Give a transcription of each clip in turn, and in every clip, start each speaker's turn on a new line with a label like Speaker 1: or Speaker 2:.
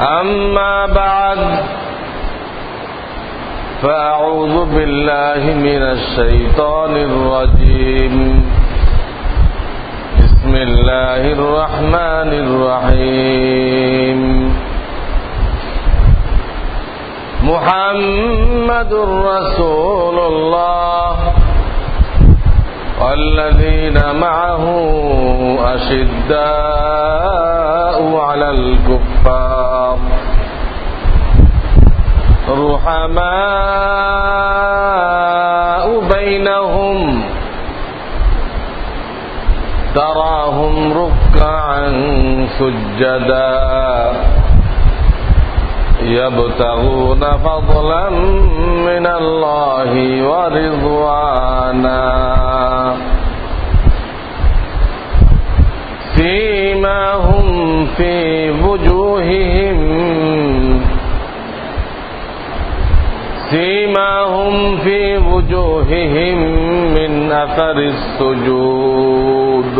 Speaker 1: أما بعد فأعوذ بالله من الشيطان الرجيم. بسم الله الرحمن الرحيم. محمد رسول الله. والذين معه أشداء على الكفار. رحماء بينهم تراهم ركعا سجدا يبتغون فضلا من الله ورضوانا. سيماهم في وجوههم سيماهم في وجوههم من أثر السجود.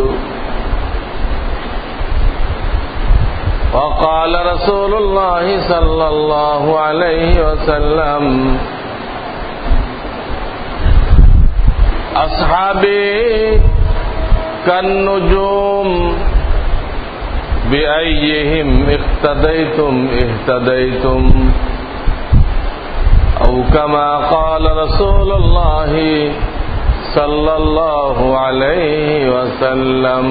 Speaker 1: وقال رسول الله صلى الله عليه وسلم أصحابي كالنجوم بأيهم اقتديتم اهتديتم. أو كما قال رسول الله صلى الله عليه وسلم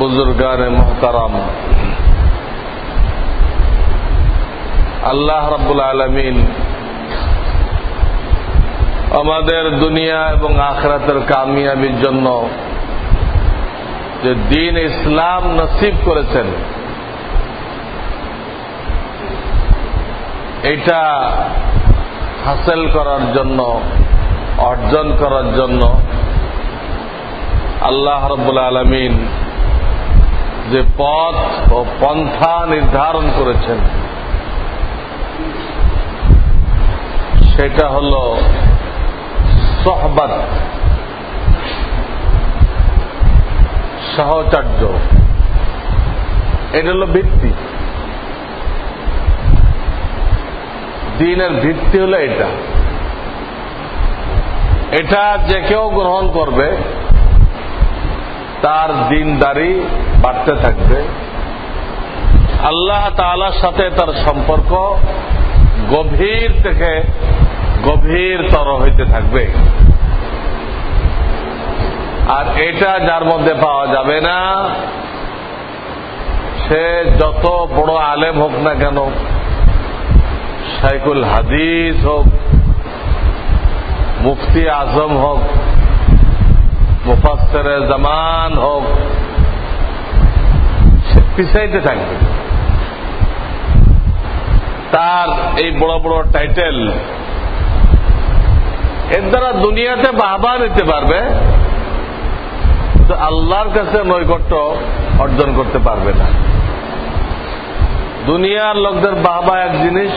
Speaker 1: বুজুর্গান মোহতারাম আল্লাহ রাব্বুল আলমিন আমাদের দুনিয়া এবং আখরাতের কামিয়াবির জন্য যে দিন ইসলাম নসিব করেছেন এটা হাসিল করার জন্য, অর্জন করার জন্য আল্লাহ রব্বুল আলমিন যে পথ ও পন্থা নির্ধারণ করেছেন, সেটা হল সহবাদ সহচার্য। এটা হল ভিত্তি। দিনের ভিত্তি হলো এটা। এটা যে কেউ গ্রহণ করবে, তার দিনদারি বাড়তে থাকবে। আল্লাহ তালার সাথে তার সম্পর্ক গভীর থেকে গভীরতর হইতে থাকবে। আর এটা যার মধ্যে পাওয়া যাবে না, সে যত বড় আলেম হোক না কেন শাইকুল হাদিস হোক, মুফতি আজম হোক মুফাসের জামান হোক, সে পিছাইতে থাকবে। তার এই বড় বড় টাইটেল এর দ্বারা দুনিয়াতে বাহবা নিতে পারবে, কিন্তু আল্লাহর কাছে নৈকট্য অর্জন করতে পারবে না। দুনিয়ার লোকদের বাবা এক জিনিস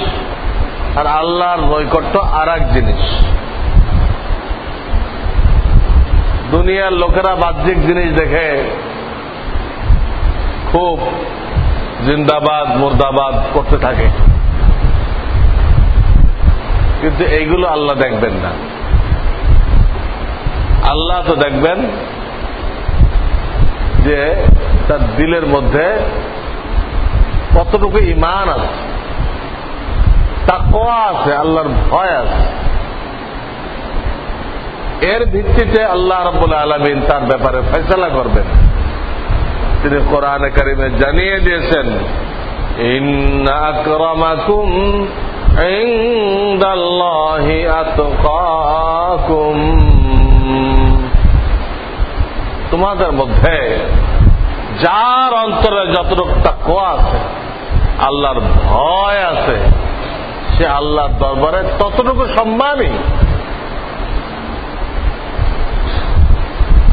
Speaker 1: আর আল্লাহর নৈকট্য আর জিনিস। দুনিয়ার লোকেরা বাহ্যিক জিনিস দেখে খুব জিন্দাবাদ, মুর্দাবাদ করতে থাকে। কিন্তু এইগুলো আল্লাহ দেখবেন না। আল্লাহ তো দেখবেন যে তার দিলের মধ্যে কতটুকু ইমান আছে। তাকওয়া আছে, আল্লাহর ভয় আছে। এর ভিত্তিতে আল্লাহ রব্বুল আলমিন তার ব্যাপারে ফেসলা করবেন। তিনি কোরআনে কারিমে জানিয়ে দিয়েছেন তোমাদের মধ্যে যার অন্তরে যতটুকু তাকওয়া আছে, আল্লাহর ভয় আছে সে আল্লাহর দরবারে ততটুকু সম্মানই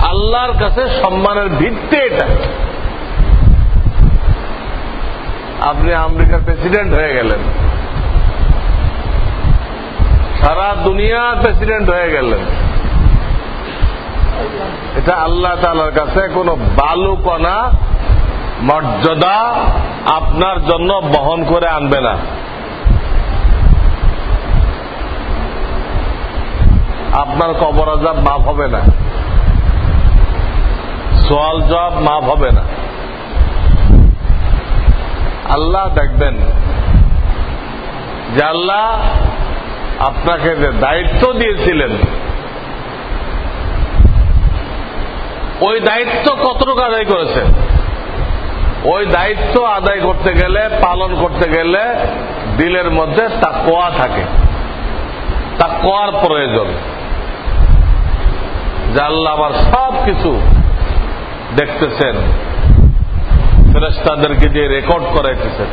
Speaker 1: আল্লাহর কাছে সম্মানের ভিত্তি এটা। আপনি আমেরিকার প্রেসিডেন্ট হয়ে গেলেন। সারা দুনিয়ার প্রেসিডেন্ট হয়ে গেলেন। এটা আল্লাহ তালার কাছে কোনো বালুকণা মর্যাদা আপনার জন্য বহন করে আনবে না। আপনার কবর আজাব মাফ হবে না। সোয়াল জবাব মাফ হবে না। আল্লাহ দেখবেন যে আল্লাহ আপনাকে যে দায়িত্ব দিয়েছিলেন, ওই দায়িত্ব কতটুকু আদায় করেছে? ওই দায়িত্ব আদায় করতে গেলে, পালন করতে গেলে দিলের মধ্যে তা কোয়া থাকে। তা কোয়ার প্রয়োজন। যে আল্লাহ আমার সব কিছু দেখতেছেন। ফেরেস্তাদেরকে দিয়ে রেকর্ড করাইতেছেন।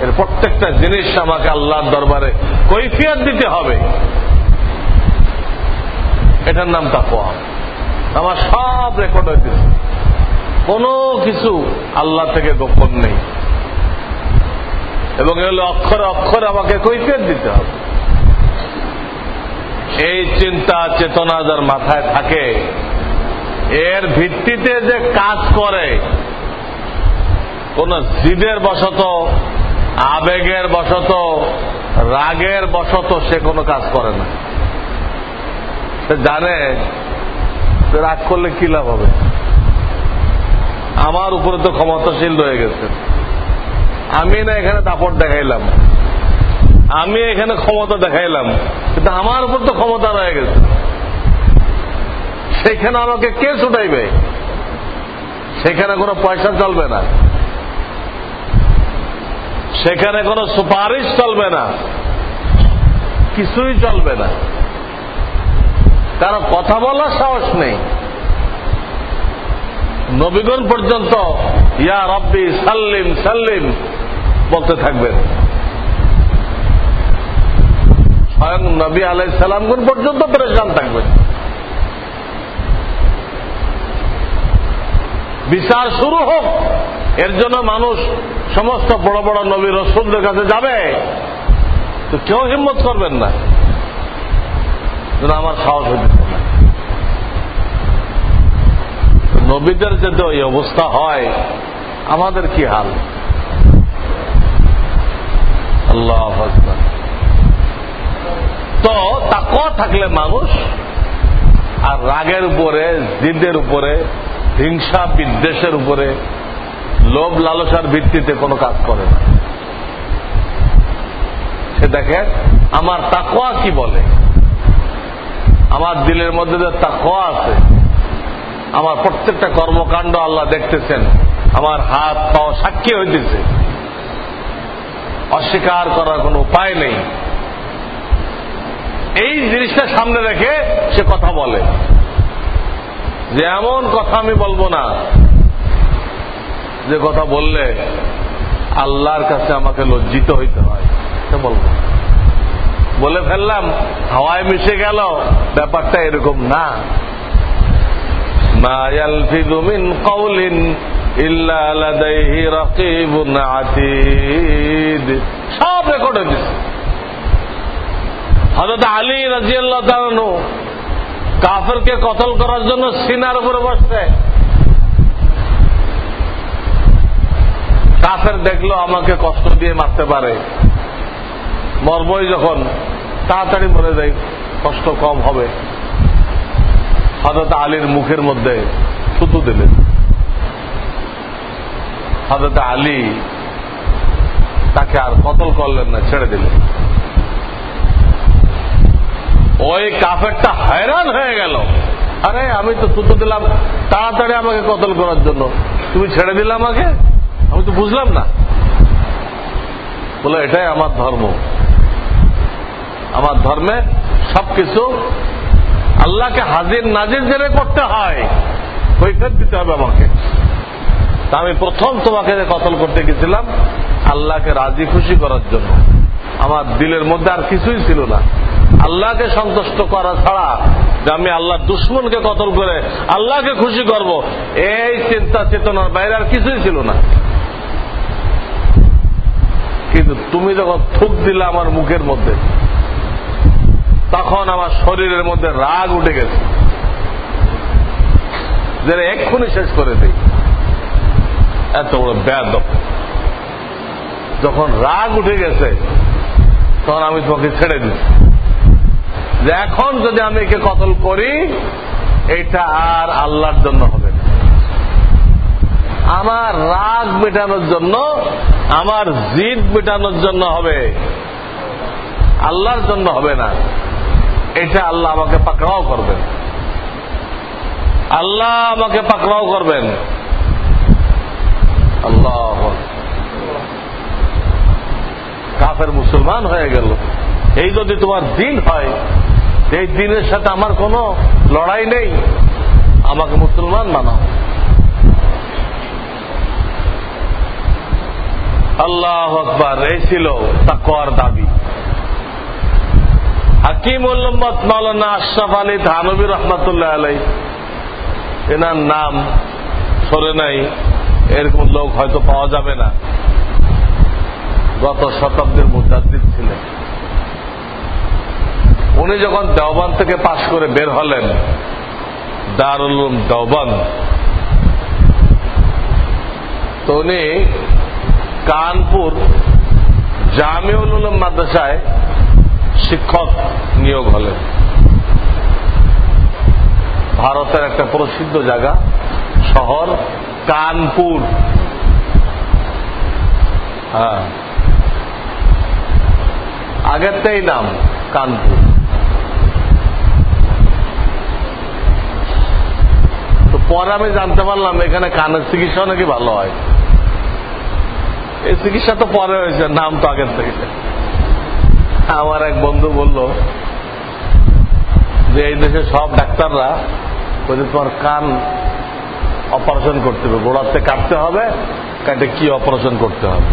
Speaker 1: এর প্রত্যেকটা জিনিস আমাকে আল্লাহর দরবারে কৈফিয়ত দিতে হবে। এটার নাম তাকোয়া আমার সব রেকর্ড হইতেছে। কোনো কিছু আল্লাহ থেকে গোপন নেই। এবং এগুলো অক্ষরে অক্ষরে আমাকে কৈফিয়ত দিতে হবে। এই চিন্তা চেতনা যার মাথায় থাকে। এর ভিত্তিতে যে কাজ করে, কোন জিদের বশত, আবেগের বশত, রাগের বশত সে কোনো কাজ করে না। সে জানে রাগ করলে কি লাভ হবে। আমার উপরে তো ক্ষমতাশীল রয়ে গেছে। আমি না এখানে দাপট দেখাইলাম। আমি এখানে ক্ষমতা দেখাইলাম, কিন্তু আমার উপর তো ক্ষমতা রয়ে গেছে। সেখানে আমাকে কে ছুটাইবে? সেখানে কোনো পয়সা চলবে না। সেখানে কোনো সুপারিশ চলবে না। কিছুই চলবে না। কারও কথা বলার সাহস নেই। নবীগণ পর্যন্ত, ইয়া রব্বি সাল্লিম সাল্লিম, বলতে থাকবেন। স্বয়ং নবী আলাই সালামগুন পর্যন্ত পরেশান থাকবেন বিচার শুরু হোক, এর জন্য মানুষ সমস্ত বড় বড় নবী রসুলদের কাছে যাবে। তো কেউ হিম্মত করবেন না। আমার সাহস হইতেছে না। নবীদের যদি ওই অবস্থা হয়, আমাদের কি হাল? আল্লাহ থাকলে মানুষ আর রাগের উপরে, জিদের উপরে, হিংসা, বিদ্বেষের উপরে, লোভ লালসার ভিত্তিতে কোনো কাজ করে না। সে দেখে, আমার তাকোয়া কি বলে? আমার দিলের মধ্যে যে তাকোয়া আছে, আমার প্রত্যেকটা কর্মকাণ্ড আল্লাহ দেখতেছেন, আমার হাত পাও সাক্ষী হইতেছে। অস্বীকার করার কোনো উপায় নেই। এই জিনিসটা সামনে রেখে সে কথা বলে। যে এমন কথা আমি বলব না। যে কথা বললে আল্লাহর কাছে আমাকে লজ্জিত হইতে হয়। সে বলব। বলে ফেললাম, হাওয়ায় মিশে গেল, ব্যাপারটা এরকম না। সব রেকর্ড হয়ে গেছে হযরত আলী রাদিয়াল্লাহু তাআলা কাফেরকে কতল করার জন্য সিনার উপরে বসছে। কাফের দেখল আমাকে কষ্ট দিয়ে মারতে পারে। মরবই যখন, তাড়াতাড়ি মরে যায় কষ্ট কম হবে। হজরত আলীর মুখের মধ্যে থুতু দিলেন। হজরত আলী তাকে আর কতল করলেন না, ছেড়ে দিলেন। ওই কাফেরটা হয়রান হয়ে গেল। আরে, আমি তো থুতু দিলাম, তাড়াতাড়ি আমাকে কতল করার জন্য। তুমি ছেড়ে দিলে আমাকে? আমি তো বুঝলাম না। বলে, এটাই আমার ধর্ম। আমার ধর্মে সবকিছু আল্লাহকে হাজির নাজির জেনে করতে হয় কৈফের দিতে হবে আমাকে। তা আমি প্রথম তোমাকে কতল করতে গেছিলাম, আল্লাহকে রাজি খুশি করার জন্য। আমার দিলের মধ্যে আর কিছুই ছিল না। আল্লাহকে সন্তুষ্ট করা ছাড়া যে আমি আল্লাহ দুশ্মনকে কতল করে আল্লাহকে খুশি করব, এই চিন্তা চেতনার বাইরে আর কিছুই ছিল না। কিন্তু তুমি যখন থুক দিলে আমার মুখের মধ্যে, তখন আমার শরীরের মধ্যে রাগ উঠে গেছে। যে এক্ষুনি শেষ করে দিই। এত বড় ব্যাদ যখন রাগ উঠে গেছে, তখন আমি তোমাকে ছেড়ে দিচ্ছি। যে এখন যদি আমি একে কতল করি, এটা আর আল্লাহর জন্য হবে আমার রাগ মেটানোর জন্য, আমার জিদ মেটানোর জন্য হবে। আল্লাহর জন্য হবে না। এটা আল্লাহ আমাকে পাকড়াও করবেন। আল্লাহ আমাকে পাকড়াও করবেন। আল্লাহ কাফের মুসলমান হয়ে গেল। এই যদি তোমার দিন হয় এই দিনের সাথে আমার কোনো লড়াই নেই। আমাকে মুসলমান মানাও আল্লাহ আকবর, এই ছিল তাকওয়ার দাবি। হাকিম উল্লম্মদ মাওলানা আশরাফ আলী থানবী রহমতুল্লাহ আলাই এনার নাম সরে নাই, এরকম লোক হয়তো পাওয়া যাবে না। গত শতাব্দীর মুজাদ্দিদ ছিলেন। উনি যখন দেওবান থেকে পাশ করে বের হলেন, দারুল দেওবান তো উনি কানপুর জামিউল উলুম মাদ্রাসায় শিক্ষক নিয়োগ হলেন। ভারতের একটা প্রসিদ্ধ জায়গা, শহর কানপুর। হ্যাঁ। আগেরটাই নাম কানপুর তো পরে আমি জানতে পারলাম, এখানে কানের চিকিৎসা নাকি ভালো হয়। এই চিকিৎসা তো পরে হয়েছে, নাম তো আগের থেকে। আমার এক বন্ধু বলল যে, এই দেশে সব ডাক্তাররা বলছে তোমার কান অপারেশন করতে হবে, গোড়াতে কাটতে হবে, কাটে কি অপারেশন করতে হবে?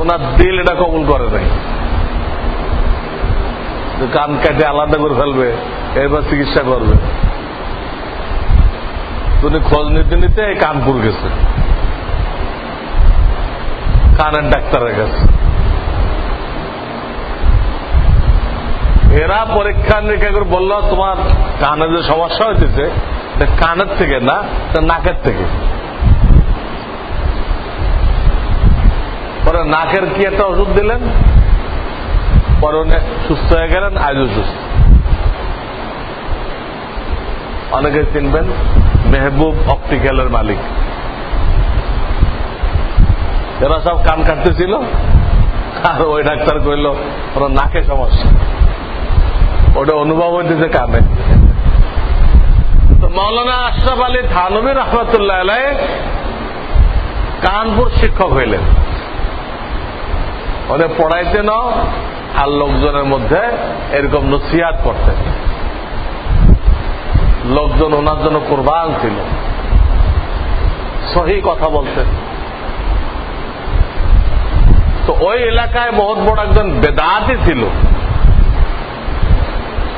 Speaker 1: ওনার দিল এটা কবুল করে নাই। কান কাটে আলাদা করে ফেলবে। এরপর চিকিৎসা করবে। উনি খোঁজ নিতে নিতে কানপুর গেছে। কানের ডাক্তারের কাছে। এরা পরীক্ষা নিরীক্ষা করে বলল, তোমার কানে যে সমস্যা হইতেছে কানের থেকে না নাকের থেকে। পরে নাকের কি একটা ওষুধ দিলেন? পরে সুস্থ হয়ে গেলেন আজও সুস্থ অনেকে চিনবেন, মেহবুব অপটিক্যালের মালিক। এরা সব কান কাটতেছিল, আর ওই ডাক্তার কইল, ওরা নাকে সমস্যা। ওটা অনুভব হইতেছে কানে। মৌলানা আশরাফ আলী থানবী রহমতুল্লাহ কানপুর শিক্ষক হইলেন। ওদের পড়াইতেন আর লোকজনের মধ্যে এরকম নসিহাত করতেন লোকজন ওনার জন্য কোরবান ছিল। সহি কথা বলতেন তো ওই এলাকায় বহুত বড় একজন বেদাতি ছিল।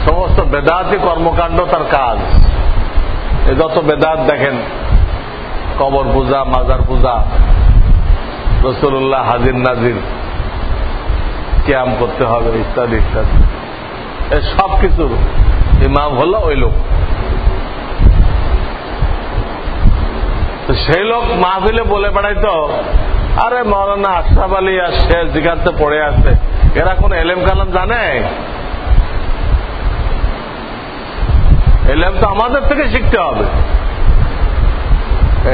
Speaker 1: সমস্ত বেদাতি কর্মকাণ্ড তার কাজ। এ যত বেদাত দেখেন, কবর পূজা, মাজার পূজা, রসুল্লাহ হাজির নাজির ক্যাম করতে হবে, ইত্যাদি ইত্যাদি। এ সব কিছুর ইমাম হলো ওই লোক। সেই লোক মাহফিলে বলে বেড়াইতো, আরে মৌলানা আশরাফ আলী আর শেখ জিগাতে পড়ে আছে, এরা কোন এলেম কালাম জানে? এলেম তো আমাদের থেকে শিখতে হবে।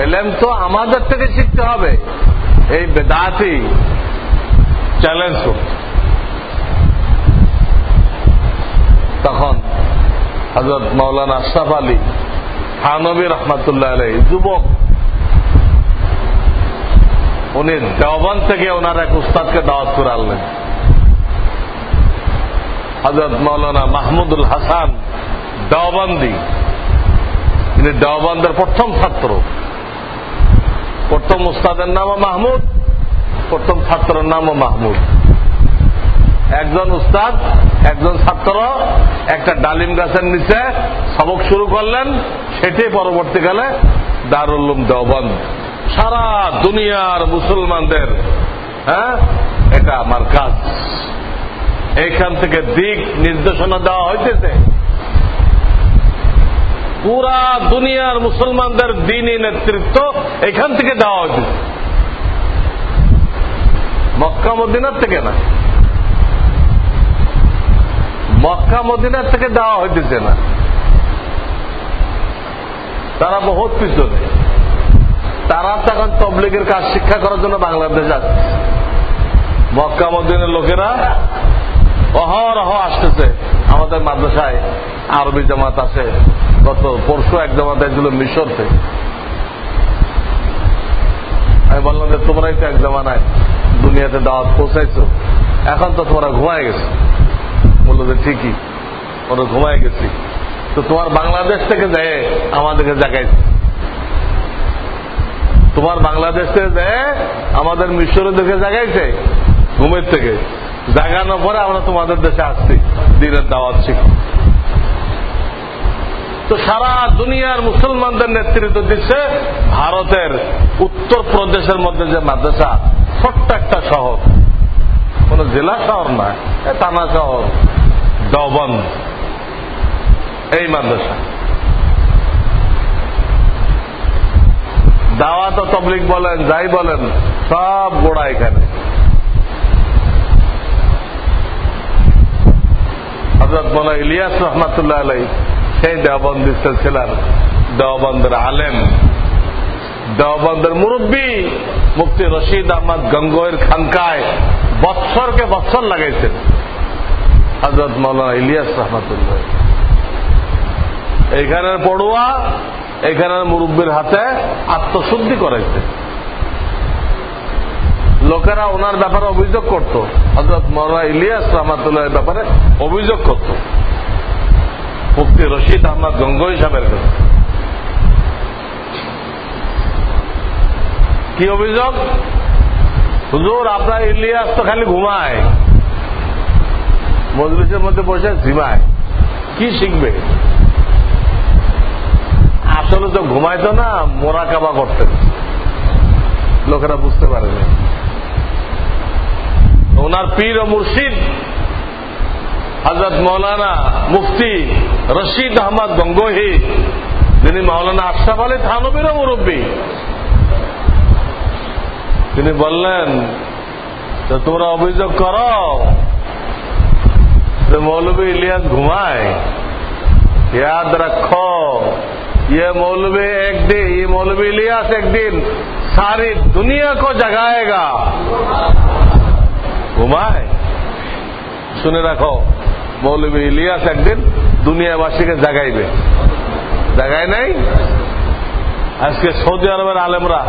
Speaker 1: এলেম তো আমাদের থেকে শিখতে হবে। এই বেদাতি চ্যালেঞ্জ করত তখন হজরত মৌলানা আশরাফ আলী থানবী রহমতুল্লাহ আলী যুবক উনি দেওবান থেকে ওনার এক উস্তাদকে দাওয়াত করে আনলেন। হজরত মৌলানা মাহমুদুল হাসান দেওবান্দি। তিনি দেওবান্দের প্রথম ছাত্র। প্রথম উস্তাদের নামও মাহমুদ, প্রথম ছাত্রের নামও মাহমুদ। একজন উস্তাদ, একজন ছাত্র, একটা ডালিম গাছের নিচে সবক শুরু করলেন, সেটি পরবর্তীকালে দারুল্লুম দেওবন্দ। দুনিয়ার মুসলমানদের হ্যাঁ? এটা আমার কাজ। এইখান থেকে দিক নির্দেশনা দেওয়া হইতেছে। পুরা দুনিয়ার মুসলমানদের দিনই নেতৃত্ব এখান থেকে দেওয়া হইতেছে। মক্কা, মদিনার থেকে না। মক্কা, মদিনার থেকে দেওয়া হইতেছে না। তারা বহুত পিছনে। তারা তখন তবলিগের কাজ শিক্ষা করার জন্য বাংলাদেশ আছে মক্কা মদিনের লোকেরা অহরহ আসতেছে। আমাদের মাদ্রাসায় আরবি জামাত আছে। গত পরশু এক জামাত এসেছিল মিশর থেকে। আমি বললাম যে, তোমরাই তো এক জামানায় দুনিয়াতে দাওয়াত পৌঁছাইছো। এখন তো তোমরা ঘুমায় গেছো। বলল যে, ঠিকই ওরা ঘুমায় গেছি। তো তোমার বাংলাদেশ থেকে যায় আমাদেরকে জাগাইছে। তোমার বাংলাদেশ যায় আমাদের মিশরের দিকে জাগাইছে, ঘুমের থেকে। জাগানোর পরে আমরা তোমাদের দেশে আসছি, দিনের দাওয়াত শিখ তো সারা দুনিয়ার মুসলমানদের নেতৃত্ব দিচ্ছে ভারতের উত্তর প্রদেশের মধ্যে যে মাদ্রাসা, ছোট্ট একটা শহর। কোন জেলা শহর নয় টানা শহর দবন এই মাদ্রাসা। দাওয়াত তবলিক বলেন, যাই বলেন, সব গোড়া এখানে। হজরত মোলা ইলিয়াস রহমাতুল্লাহ আলাই সেই দেওবন্দি সিলসিলার দেওবন্দের আলেম, দেওবন্দের মুরব্বী মুক্তি রশিদ আহমদ গঙ্গোয়ের খানকায় বৎসরকে বৎসর লাগাইছেন। হজরত মৌলানা ইলিয়াস রহমতুল্লাহ এইখানের পড়ুয়া এখানের মুরব্বীর হাতে আত্মশুদ্ধি করাইছে। লোকেরা ওনার ব্যাপারে অভিযোগ করত। হজরত মৌলানা ইলিয়াস রহমাতুল্লাহ ব্যাপারে অভিযোগ করত। মুফতি রশিদ আহমদ গঙ্গোই সাহেবের কাছে। কি অভিযোগ? হুজুর, আপনার ইলিয়াস তো খালি ঘুমায়। মজলিসের মধ্যে বসে ঝিমায়। কি শিখবে? চলো তো ঘুমাইতো না মোরা কাবা করতেন লোকেরা বুঝতে পারেনি ওনার পীর ও মুর্শিদ হাজরত মৌলানা মুফতি রশিদ আহমদ গঙ্গোহি, যিনি মৌলানা আশরাফ আলী থানবীরও মুরব্বী, তিনি বললেন, তো তোমরা অভিযোগ করো মৌলবী ইলিয়াস ঘুমায়। ইয়াদ রাখো। ये मौलवी एक दिन ये मौलवी इलियास एक दिन सारी दुनिया को जगाएगा ঘুমায় শুনে রাখো মৌলবী ইলিয়াস একদিন দুনিয়াবাসীকে জাগাইবে জাগায় নাই আজকে সৌদি আরবের আলেমরা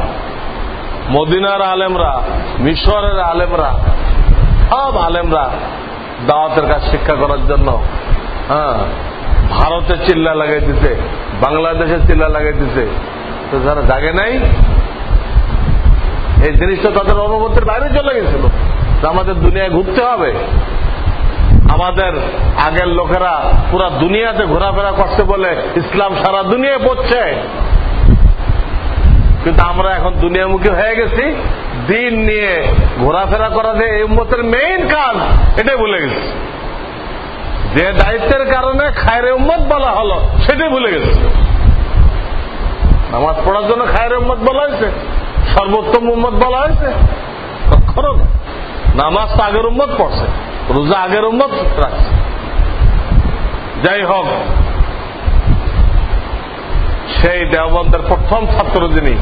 Speaker 1: মদিনার আলেমরা মিশরের আলেমরা সব আলেমরা দাওয়াতের কাজ শিক্ষা করার জন্য হ্যাঁ ভারতের চিল্লা লাগাই দিতে বাংলাদেশের চিল্লা লাগাই দিতে তো যারা জাগে নাই, এই জিনিসটা তাদের অনুভূতির বাইরে চলে গেছিল। আমাদের দুনিয়ায় ঘুরতে হবে। আমাদের আগের লোকেরা পুরা দুনিয়াতে ঘোরাফেরা করছে বলে ইসলাম সারা দুনিয়ায় পড়ছে। কিন্তু আমরা এখন দুনিয়ামুখী হয়ে গেছি। দিন নিয়ে ঘোরাফেরা করা যে এই উম্মতের মেইন কাজ, এটাই ভুলে গেছি। যে দায়িত্বের কারণে খায়রে উম্মত বলা হলো, সেটাই ভুলে গেছে। নামাজ পড়ার জন্য খায়রে উম্মত বলা হয়েছে, সর্বোত্তম উম্মত বলা হয়েছে। কখনো নামাজ তো আগের উম্মত পড়ছে, রোজা আগের উম্মত রাখছে। যাই হোক, সেই দেওবন্দের প্রথম ছাত্র যিনি,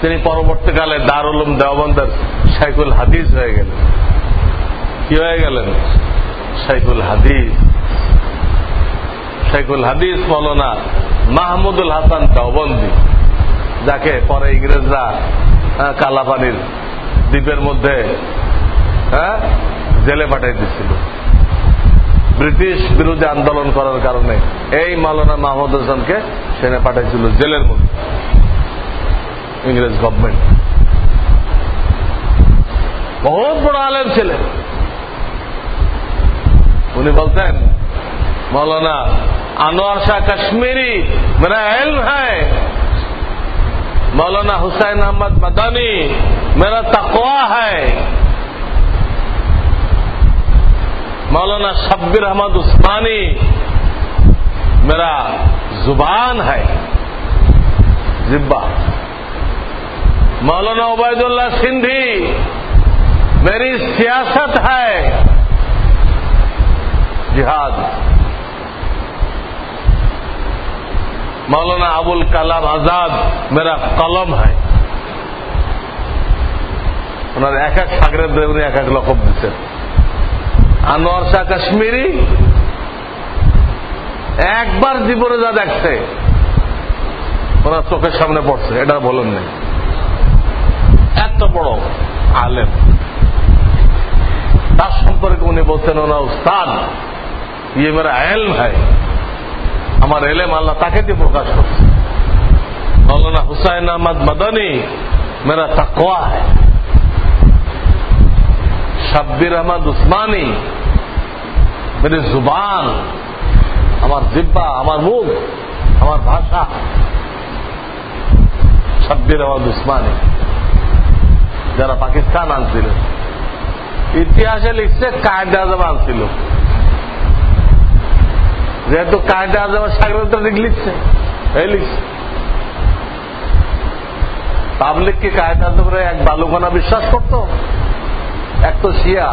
Speaker 1: তিনি পরবর্তীকালে দারুলুম দেওবন্দের শাইকুল হাদিস হয়ে গেলেন। কি হয়ে গেলেন? শাইকুল হাদিস। শাইকুল হাদিস মৌলানা মাহমুদুল হাসান দেওবন্দি যাকে পরে ইংরেজরা কালাপানির দ্বীপের মধ্যে জেলে পাঠিয়ে দিচ্ছিল ব্রিটিশ বিরোধী আন্দোলন করার কারণে এই মাওলানা মাহমুদ হাসানকে সেনে পাঠাইছিল জেলের মধ্যে। ইংরেজ গভর্নমেন্ট। বহুত বড় আলেম ছিলেন। উনি বলতেন মৌলানা আনোয়ার শাহ কাশ্মীরি মেরা এলম হ্যায় मौलाना हुसैन अहमद मदानी मेरा तकवा है मौलाना शब्बीर अहमद उस्मानी मेरा जुबान है जिब्बा मौलाना उबैदुल्ला सिंधी मेरी सियासत है जिहाद मौलाना अबुल कलाम आजाद मेरा कलम है ওনার এক এক সাগরের উনি এক এক লকব দিচ্ছেন আনোয়ার শাহ কাশ্মীরি একবার জীবনে যা দেখছে ওনার চোখের সামনে পড়ছে এটা বলেন নেই এত বড় আলেম তার সম্পর্কে উনি বলছেন ওনার উস্তাদ ইয়ে মেরা এলম হয় আমার এলেম আল্লাহ তাকে দিয়ে প্রকাশ করছে মৌলানা হুসাইন আহমদ মদনী মেরা তাকওয়া है शब्बीर अहमद उस्मानी मेरी जुबान আমার জিব্বা আমার মুখ আমার ভাষা শব্বির আহমদ উসমানী যারা পাকিস্তান আনছিলেন ইতিহাসে লিখছে কায়দা আজম আনছিল যেহেতু কায়দা আজমের সাগরতা লিখছে এই লিখছে পাবলিক কি কায়দা আজমের এক বালুকানা বিশ্বাস করত? এক তো শিয়া,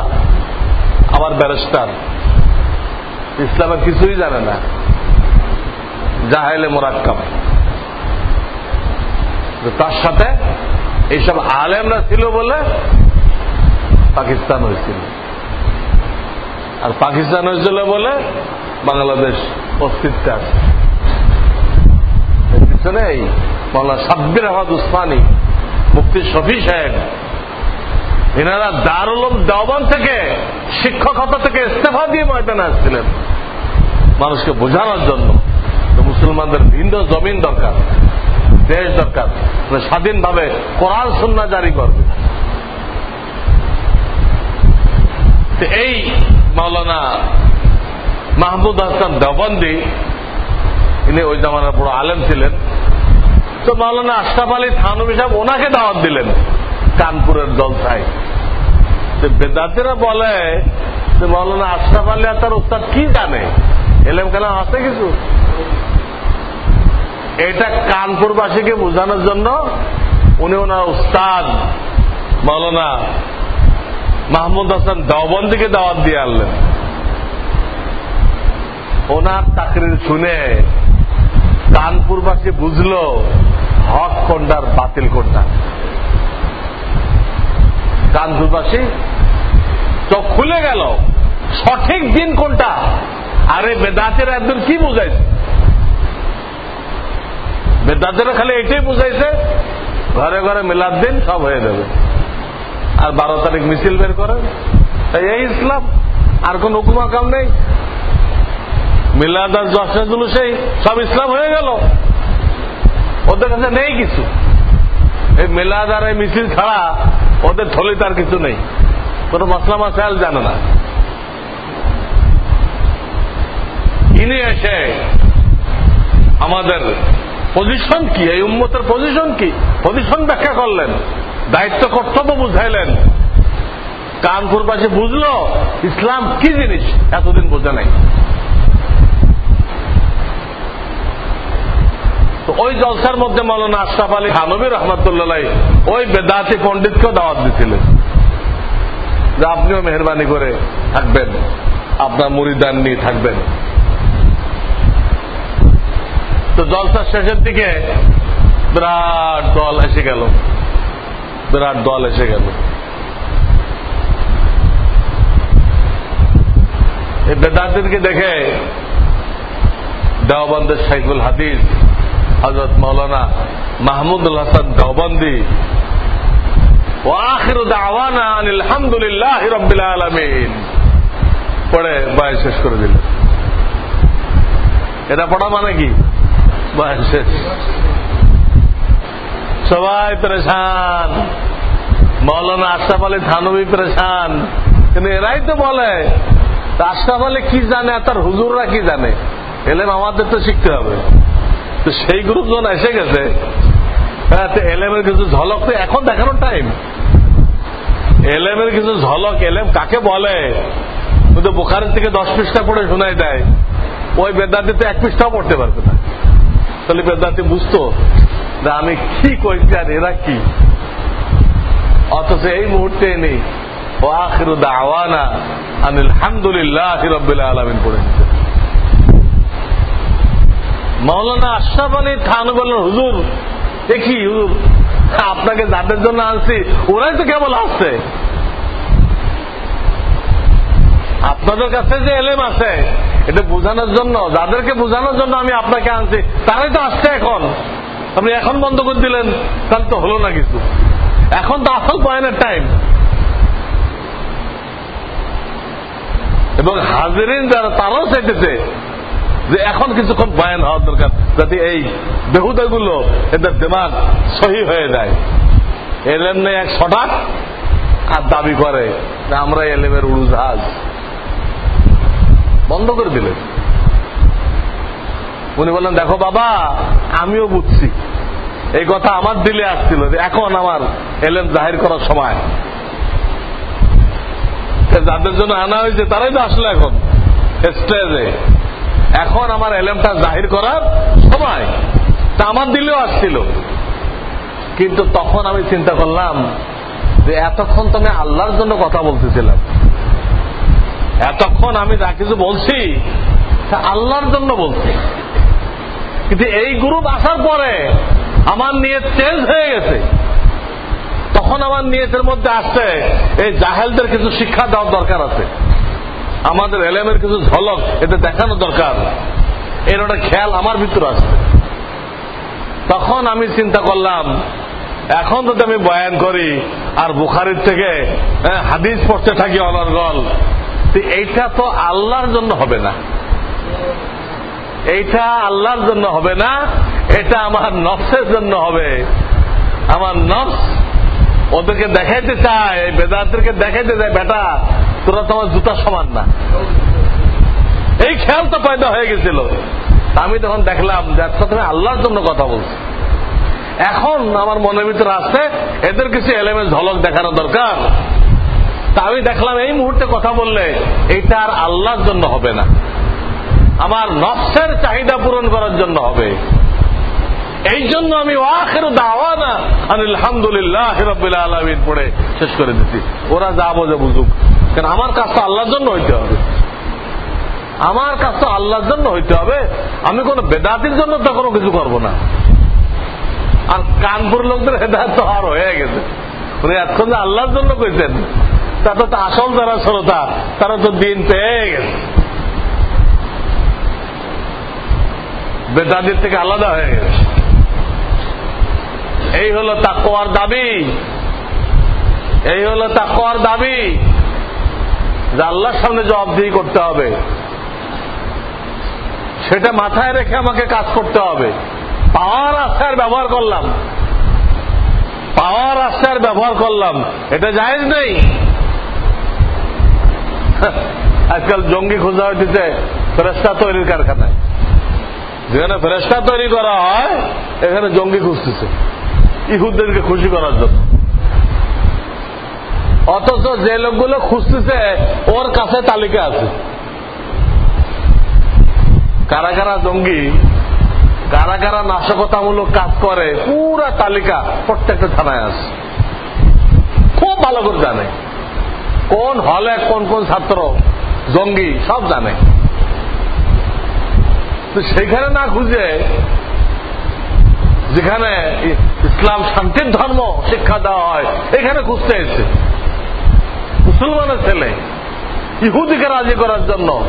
Speaker 1: আবার ব্যারিস্টার। ইসলামের কিছুই জানে না। জাহেলে মোরাক্কাম। তার সাথে এইসব আলেমরা ছিল বলে পাকিস্তান হয়েছিল। আর পাকিস্তান হয়েছিল বলে বাংলাদেশ অস্তিত্বে আছে পিছনে এই মাওলানা সাব্বির আহমদ উসমানী মুক্তি শফি সাহেব, এনারা দারুলম দেওয়ান থেকে শিক্ষকতা থেকে ইস্তেফা দিয়ে ময়দানে আসছিলেন। মানুষকে বোঝানোর জন্য মুসলমানদের ভিন্ন জমিন দরকার, দেশ দরকার স্বাধীনভাবে কোরআন সুন্না জারি করবে। এই মাওলানা মাহমুদ হাসান দেওবন্দি। ইনি ওই জামানার বড় আলেম ছিলেন। তো মাওলানা আশরাফ আলী থানবী সাহেব ওনাকে দাওয়াত দিলেন কানপুরের জলসায়। বেদাতিরা বলে যে মৌলানা আশরাফ আলী আর তার উস্তাদ কি জানে? এলেম কালাম আছে কিছু? এটা কানপুরবাসীকে বোঝানোর জন্য উনি ওনার উস্তাদ মৌলানা মাহমুদ হাসান দাওবন্দিকে দাওয়াত দিয়ে আনলেন। ওনার চাকরির শুনে কানপুরবাসী বুঝলো, হক কোনটার বাতিল কোনটা। কানপুরবাসী চোখ খুলে গেল, সঠিক দিন কোনটা? আরে বেদাতের একদিন কি বুঝাইছে? বেদাতেরা খালি এটাই বুঝাইছে, ঘরে ঘরে মেলার দিন, সব হয়ে যাবে। আর বারো তারিখ মিছিল বের করেন এই ইসলাম, আর কোন হুকুমা কাম নেই। মিলাদার আর জসনাগুলো সেই সব ইসলাম হয়ে গেল। ওদের কাছে নেই কিছু। এই মিলাদার এই মিছিল ছাড়া ওদের থলিত আর কিছু নেই। কোন মশলা মশাল জানে না। ইনি এসে আমাদের পজিশন কি? এই উন্মতের পজিশন কি? পজিশন ব্যাখ্যা করলেন। দায়িত্ব, কর্তব্য বুঝাইলেন। কানপুর পাশে বুঝলো ইসলাম কি জিনিস? এতদিন বোঝা নাই। তো ওই জলসার মধ্যে মৌলানা আশরাফ আলী খানবী রহমতুল্লাহ ওই বেদাতি পণ্ডিতকেও দাওয়াত দিছিলেন। যে আপনিও মেহরবানি করে থাকবেন, আপনার মুড়িদান নিয়ে থাকবেন। তো জলসার শেষের দিকে বিরাট দল এসে গেল। বিরাট দল এসে গেল। এই বেদাতিরকে দেখে দেওবন্দের শাইকুল হাদিস হজরত মৌলানা মাহমুদুল হাসান দেওবন্দি ওয়াখির দাওয়ানা আলহামদুলিল্লাহ রব্বিল আলমিন। পড়ে বয়স শেষ করে দিল। এটা পড়া মানে কি? বয়স শেষ। সবাই পরেশান। মৌলানা আশরাফ আলী থানবী পরেশান। কিন্তু এরাই তো বলে। আশরাফ আলী কি জানে আর তার হুজুররা কি জানে? এলেম আমাদের তো শিখতে হবে। তো সেই গ্রুপ যখন এসে গেছে। এলেমের কিছু ঝলক তো এখন দেখানোর টাইম এলেমের কিছু ঝলক, এলেম কাকে বলে? কিন্তু বোখারের থেকে দশ পৃষ্ঠা পড়ে শোনাই দেয়। ওই বেদান্তি তো এক পৃষ্ঠাও পড়তে পারবে না। তাহলে বেদান্তি বুঝতো যে আমি কি কইছি আর এরা কি। অথচ এই মুহূর্তে নেই ও আওয়ানা আলহামদুলিল্লাহ রবিল আলমিন পড়ে নিচ্ছে মৌলানা আশরাফ আলী খান বললেন হুজুর, দেখি, হুজুর, আপনাকে যাদের জন্য আনছি, ওরাই তো কেবল আসছে আপনাদের কাছে যে এলেম আছে, এটা বোঝানোর জন্য, যাদেরকে বোঝানোর জন্য আমি আপনাকে আনছি, তারাই তো আসছে এখন। আপনি এখন বন্ধ করে দিলেন, তাহলে তো হলো না কিছু। এখন তো আসল পয়েন্টের টাইম এবং হাজিরিন যারা, তারাও চাইতেছে যে এখন কিছুক্ষণ বয়ান হওয়ার দরকার, যাতে এই বেহুদাগুলো এদের দিমাগ সহি হয়ে যায়। এলেম নেই এক সটাক আর দাবি করে যে আমরা এলেমের উড়ুজাহাজ বন্ধ করে দিলেন। উনি বললেন, দেখো বাবা, আমিও বুঝছি। এই কথা আমার দিলে আসছিল যে এখন আমার এলেম জাহির করার সময়। যাদের জন্য আনা হয়েছে, তারাই তো আসলো এখন স্টেজে। এখন আমার এলেমটা জাহির করার সময়। তা আমার দিলেও আসছিল। কিন্তু তখন আমি চিন্তা করলাম যে এতক্ষণ তো আমি আল্লাহর জন্য কথা বলতেছিলাম। এতক্ষণ আমি যা কিছু বলছি, তা আল্লাহর জন্য বলছি। কিন্তু এই গ্রুপ আসার পরে আমার নিয়ে চেঞ্জ হয়ে গেছে। তখন আমার নিয়তের মধ্যে আসছে, এই জাহেলদের কিছু শিক্ষা দেওয়ার দরকার আছে। আমাদের এলেমের কিছু ঝলক এটা দেখানো দরকার। এর একটা খেয়াল আমার ভিতরে আছে। তখন আমি চিন্তা করলাম, এখন যদি আমি বয়ান করি, আর বুখারির থেকে হাদিস পড়তে থাকি অনর্গল এইটা তো আল্লাহর জন্য হবে না। এইটা আল্লাহর জন্য হবে না, এটা আমার নফসের জন্য হবে। আমার নফস ওদেরকে দেখাইতে চায় বেদারদেরকে দেখাইতে চায়, বেটা তোরা তো আমার জুতা সমান না। এই খেয়াল তো পয়দা হয়ে গেছিল। আমি তখন দেখলাম যে আচ্ছা তুমি আল্লাহর জন্য কথা বলছো। এখন আমার মনের ভিতরে আসছে এদের কিছু এলেমের ঝলক দেখানো দরকার। তা আমি দেখলাম, এই মুহূর্তে কথা বললে এইটা আর আল্লাহর জন্য হবে না। আমার নফসের চাহিদা পূরণ করার জন্য হবে। এই জন্য আমি ওয়াখের দাওয়ানা আলহামদুলিল্লাহ রবিল আলমিন পড়ে শেষ করে দিচ্ছি ওরা যা বোঝে বুঝুক। কারণ আমার কাজ তো আল্লাহর জন্য হইতে হবে। আমার কাজ তো আল্লাহর জন্য হইতে হবে। আমি কোন বেদাতির জন্য তো কোনো কিছু করব না। আর কানপুর লোকদের হেদায়ত তো আর হয়ে গেছে। এতক্ষণ যে আল্লাহর জন্য কইছেন, তা তো আসল যারা শ্রোতা তারা তো দিন পেয়ে গেছে। বেদাদির থেকে আলাদা হয়ে গেছে। এই হলো তাকোয়ার দাবি। এই হলো তাকোয়ার দাবি। যে আল্লাহর সামনে জবাবদিহি করতে হবে। সেটা মাথায় রেখে আমাকে কাজ করতে হবে। পাওয়ার আস্থার ব্যবহার করলাম। পাওয়ার আস্থার ব্যবহার করলাম। এটা জায়েজ নেই। আজকাল জঙ্গি খোঁজা হইতেছে ফেরেস্তা তৈরির কারখানায়। যেখানে ফেরেস্তা তৈরি করা হয়, এখানে জঙ্গি খুঁজতেছে। ইহুদদেরকে খুশি করার জন্য। অথচ যে লোকগুলো খুঁজতেছে, ওর কাছে তালিকা আছে। কারা কারা জঙ্গি, কারা কারা নাশকতামূলক কাজ করে, পুরা তালিকা প্রত্যেকটা থানায় আছে। খুব ভালো করে জানে। কোন হলে কোন কোন ছাত্র জঙ্গি, সব জানে। তো সেইখানে না খুঁজে, যেখানে ইসলাম শান্তির ধর্ম শিক্ষা দেওয়া হয়, এখানে খুঁজতে এসে মুসলমানের ছেলে। ইহুদিকে রাজি করার জন্য।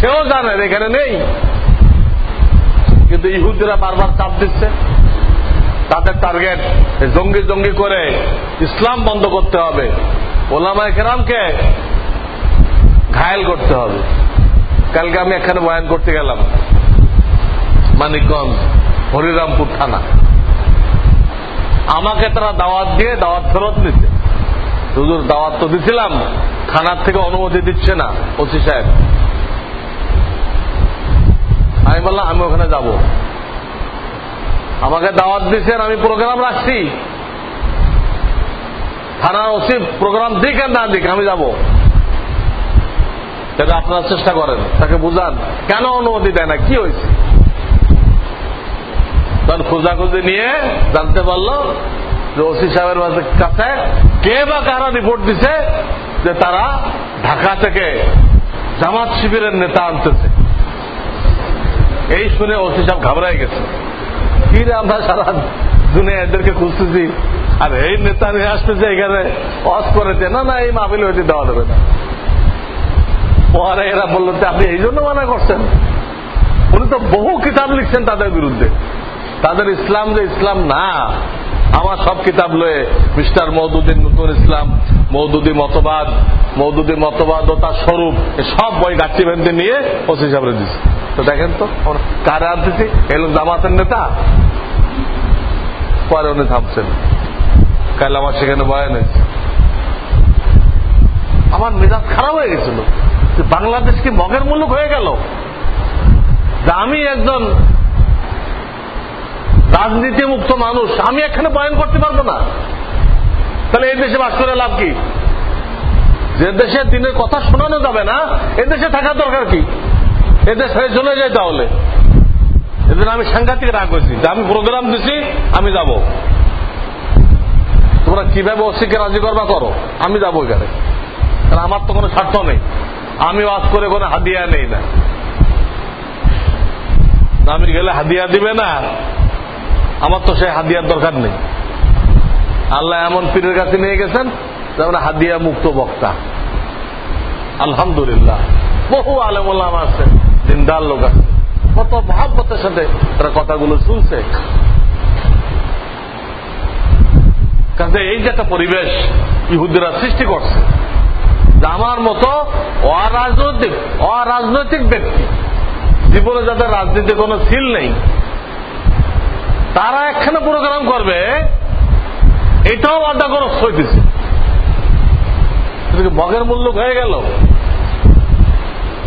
Speaker 1: সেও জানে, এখানে নেই। কিন্তু ইহুদিরা বারবার চাপ দিচ্ছে। তাদের টার্গেট জঙ্গি জঙ্গি করে ইসলাম বন্ধ করতে হবে। ওলামায় কেরামকে ঘায়ল করতে হবে। কালকে আমি এখানে বয়ান করতে গেলাম। মানিকগঞ্জ, হরিরামপুর থানা। আমাকে তারা দাওয়াত দিয়ে দাওয়াত ফেরত নিতে হুজুর দাওয়াত তো দিছিলাম, থানার থেকে অনুমতি দিচ্ছে না, ওসি সাহেব। আমি বললাম, আমি ওখানে যাব। আমাকে দাওয়াত দিচ্ছেন আমি প্রোগ্রাম রাখছি। থানার ওসি প্রোগ্রাম দিক আর না দিক, আমি যাব। সেটা আপনারা চেষ্টা করেন, তাকে বুঝান। কেন অনুমতি দেয় না? কি হয়েছে? খোঁজাখুঁজি নিয়ে জানতে পারল যে ওসি সাহেবের কাছে কে বা কারা রিপোর্ট দিছে যে তারা ঢাকা থেকে জামাত শিবিরের নেতা আনতেছে। এই শুনে ওসি সাহেব ঘাবড়াই গেছে। কি রে আমরা সারা দুনিয়া এদেরকে খুঁজতেছি? আর এই নেতা নিয়ে আসতেছে এখানে অস করেছে। না না, এই মাহবিল হইতে দেওয়া যাবে না। পরে এরা বলল যে আপনি এই জন্য মানা করছেন। উনি তো বহু কিতাব লিখছেন তাদের বিরুদ্ধে। তাদের ইসলাম যে ইসলাম না আমার সব কিতাব লয়ে মিস্টার মৌদুদ্দিন নতুন ইসলাম মৌদুদি মতবাদ মৌদুদি মতবাদ ও তার স্বরূপ সব বই গাছি ভেন্দি নিয়ে ওসি সাহেবরে দিচ্ছে তো দেখেন তো কারে আনতেছি? এলো জামাতের নেতা। পরে উনি থামছেন। কাল আমার সেখানে বয়ান হয়েছে। আমার মেজাজ খারাপ হয়ে গেছিল। বাংলাদেশ কি মগের মুলুক হয়ে গেল? আমি একজন রাজনীতি মুক্ত মানুষ, আমি এখানে বয়ান করতে পারব না। তাহলে এই দেশে বাস করে লাভ কি? যে দেশে দিনের কথা শোনানো যাবে না দেশে থাকার দরকার কি? এদেশ হয়ে চলে যায় তাহলে। এদের আমি সাংঘাতিক রাগ হয়েছি। যে আমি প্রোগ্রাম দিছি, আমি যাব। তোমরা কীভাবে ওসিকে রাজি করবা করো, আমি যাব এখানে। কারণ আমার তো কোনো স্বার্থ নেই। আমি ওয়াজ করে কোনো হাদিয়া নেই না। আমি গেলে হাদিয়া দিবে না। আমার তো সেই হাদিয়ার দরকার নেই। আল্লাহ এমন পীরের কাছে নিয়ে গেছেন, যেমন হাদিয়া মুক্ত বক্তা। আলহামদুলিল্লাহ। বহু আলম আছে, দিনদার লোক আছে। কত মহাব্বতের সাথে তারা কথাগুলো শুনছে। কাজে এই যে একটা পরিবেশ ইহুদিরা সৃষ্টি করছে আমার মতো অরাজনৈতিক অরাজনৈতিক ব্যক্তি। জীবনে যাদের রাজনীতি কোনো সিল নেই তারা একখানে প্রোগ্রাম করবে, এটাও বাধাগ্রস্ত হইতেছে। বগের মূল্য হয়ে গেল?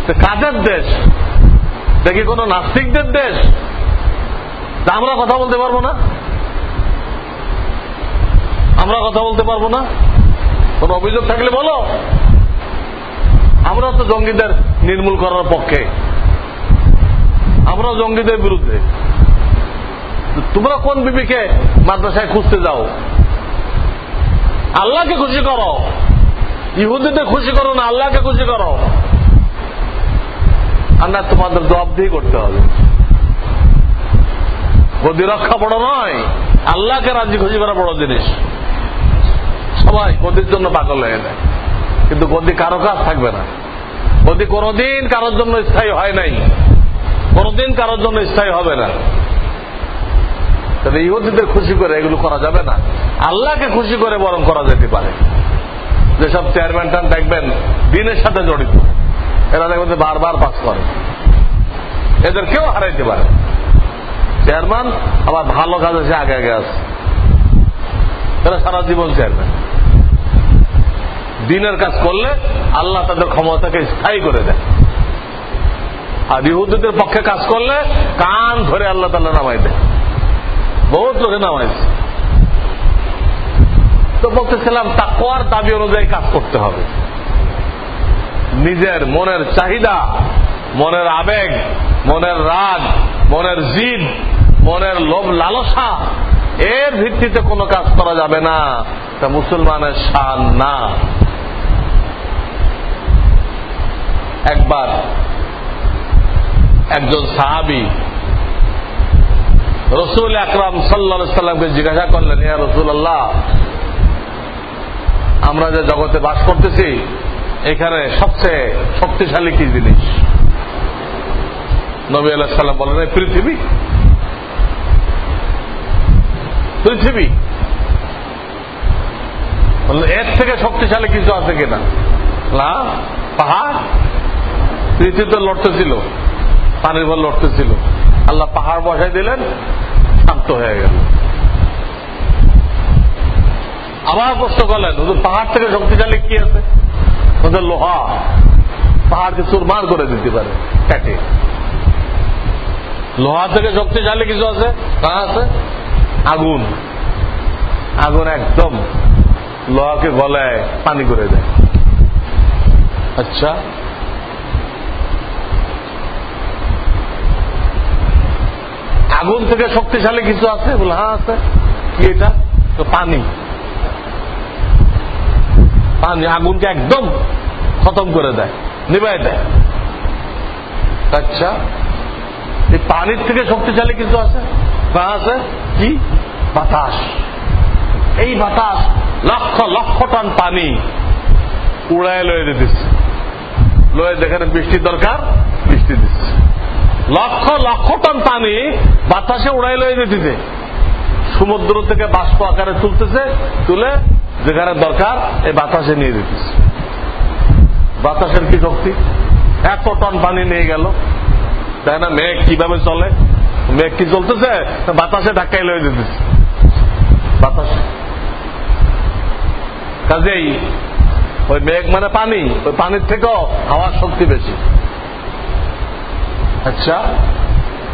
Speaker 1: কাজের দেশ। দেখি কোন নাস্তিকদের দেশ? আমরা কথা বলতে পারব না? আমরা কথা বলতে পারব না? কোন অভিযোগ থাকলে বলো। আমরা তো জঙ্গিদের নির্মূল করার পক্ষে। আমরা জঙ্গিদের বিরুদ্ধে। তোমরা কোন বিবিকে মাদ্রাসায় খুঁজতে যাও? আল্লাহকে খুশি করো। ইহুদিদের খুশি করো না, আল্লাহকে খুশি করো। আর না, তোমাদের জবাবদিহি করতে হবে। গদি রক্ষা বড় নয়, আল্লাহকে রাজি খুশি করা বড় জিনিস। সবাই গদির জন্য পাগল হয়ে যায়। কিন্তু গদি কারও কাজ থাকবে না। গদি কোনদিন কারোর জন্য স্থায়ী হয় নাই। কোনদিন কারোর জন্য স্থায়ী হবে না। তাহলে ইহুদিদের খুশি করে এগুলো করা যাবে না। আল্লাহকে খুশি করে বরং করা যেতে পারে। যেসব চেয়ারম্যান টান দেখবেন, দিনের সাথে জড়িত। এরা দেখবেন বারবার পাস করে। এদের কেউ হারাইতে পারে চেয়ারম্যান, আবার ভালো কাজে সে আগে আগে আছে। এরা সারা জীবন চেয়ারম্যান। দিনের কাজ করলে আল্লাহ তাদের ক্ষমতাকে স্থায়ী করে দেয়। আর ইহুদিদের পক্ষে কাজ করলে কান ধরে আল্লাহ তাল্লাহ নামাই দেয়। বহুত লোকে নামাইছে তো বলতেছিলাম, তাকওয়ার দাবি অনুযায়ী কাজ করতে হবে। নিজের মনের চাহিদা, মনের আবেগ, মনের রাগ, মনের জিদ, মনের লোভ লালসা, এর ভিত্তিতে কোনো কাজ করা যাবে না। তা মুসলমানের শান না। একবার একজন সাহাবি রসুল আকরাম সাল্লা সাল্লামকে জিজ্ঞাসা করলেন, ইয়া রসুল আল্লাহ আমরা যে জগতে বাস করতেছি, এখানে সবচেয়ে শক্তিশালী কি জিনিস? নবী আল্লাহ সাল্লাম বলেন পৃথিবী। পৃথিবী। এর থেকে শক্তিশালী কিছু আছে কিনা? না পাহাড়? পৃথিবী তো লড়তেছিল, পানির ভর লড়তেছিল। আল্লাহ পাহাড় বসাই দিলেন, শান্ত হয়ে গেল। আবার প্রশ্ন করলেন, হুজুর, পাহাড় থেকে শক্তিশালী কি আছে? ওদের লোহা। পাহাড়কে চুরমার করে দিতে পারে কাটে লোহা থেকে শক্তিশালী কিছু আছে? তা আছে? আগুন। আগুন একদম লোহাকে গলায় পানি করে দেয়। আচ্ছা। আগুন থেকে শক্তিশালী কিছু আছে? বলে হ্যাঁ আছে। কি এটা? তো পানি। পানি আগুনকে একদম খতম করে দেয়, নিবাই দেয়। আচ্ছা এই পানির থেকে শক্তিশালী কিছু আছে? তা আছে। কি? বাতাস। এই বাতাস লক্ষ লক্ষ টন পানি উড়ায় লয়ে দিতেছে। লয়ে যেখানে বৃষ্টির দরকার, বৃষ্টি দিচ্ছে। লক্ষ লক্ষ টন পানি বাতাসে উড়াই লয়ে দিতেছে সমুদ্র থেকে বাষ্প আকারে তুলতেছে, তুলে যেখানে দরকার এই বাতাসে নিয়ে দিতেছে বাতাসের কি শক্তি? এত টন পানি নিয়ে গেল। তাই না? মেঘ কীভাবে চলে? মেঘ কি চলতেছে? বাতাসে ধাক্কাই লয়ে দিতেছে বাতাস। কাজেই ওই মেঘ মানে পানি। ওই পানির থেকেও হাওয়ার শক্তি বেশি। আচ্ছা।